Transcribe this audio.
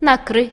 накры